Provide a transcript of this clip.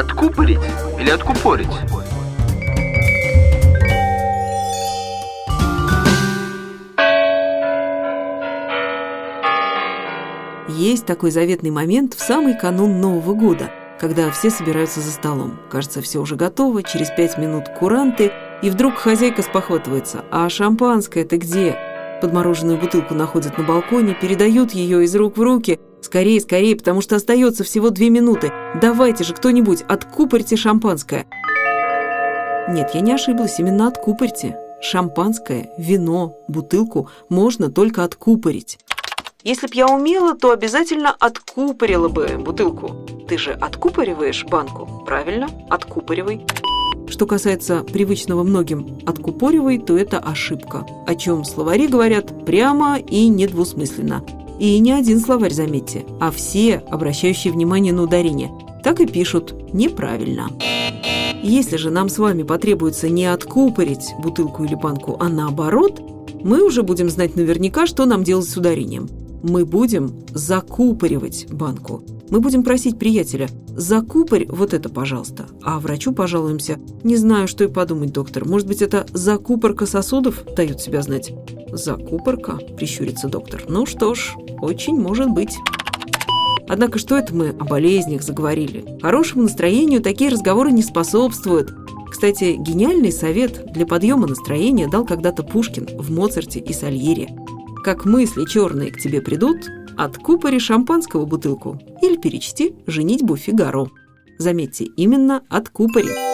Откупорить или откупорить? Есть такой заветный момент в самый канун Нового года, когда все собираются за столом. Кажется, все уже готово, через пять минут куранты, и вдруг хозяйка спохватывается. «А шампанское-то где?» Подмороженную бутылку находят на балконе, передают ее из рук в руки. «Скорее, скорее, потому что остается всего две минуты. Давайте же кто-нибудь, откупорьте шампанское!» Нет, я не ошиблась, именно откупорьте. Шампанское, вино, бутылку можно только откупорить. Если б я умела, то обязательно откупорила бы бутылку. Ты же откупориваешь банку, правильно? Откупоривай. Что касается привычного многим «откупоривай», то это ошибка, о чем словари говорят прямо и недвусмысленно. И не один словарь, заметьте, а все, обращающие внимание на ударение, так и пишут неправильно. Если же нам с вами потребуется не откупорить бутылку или банку, а наоборот, мы уже будем знать наверняка, что нам делать с ударением – мы будем закупоривать банку. Мы будем просить приятеля, закупорь вот это, пожалуйста. А врачу пожалуемся. Не знаю, что и подумать, доктор. Может быть, это закупорка сосудов дает себя знать? Закупорка, прищурится доктор. Ну что ж, очень может быть. Однако что это мы о болезнях заговорили? Хорошему настроению такие разговоры не способствуют. Кстати, гениальный совет для подъема настроения дал когда-то Пушкин в Моцарте и Сальере как мысли черные к тебе придут, откупори шампанского бутылку или перечти «Женитьбу Фигаро». Заметьте, именно откупори.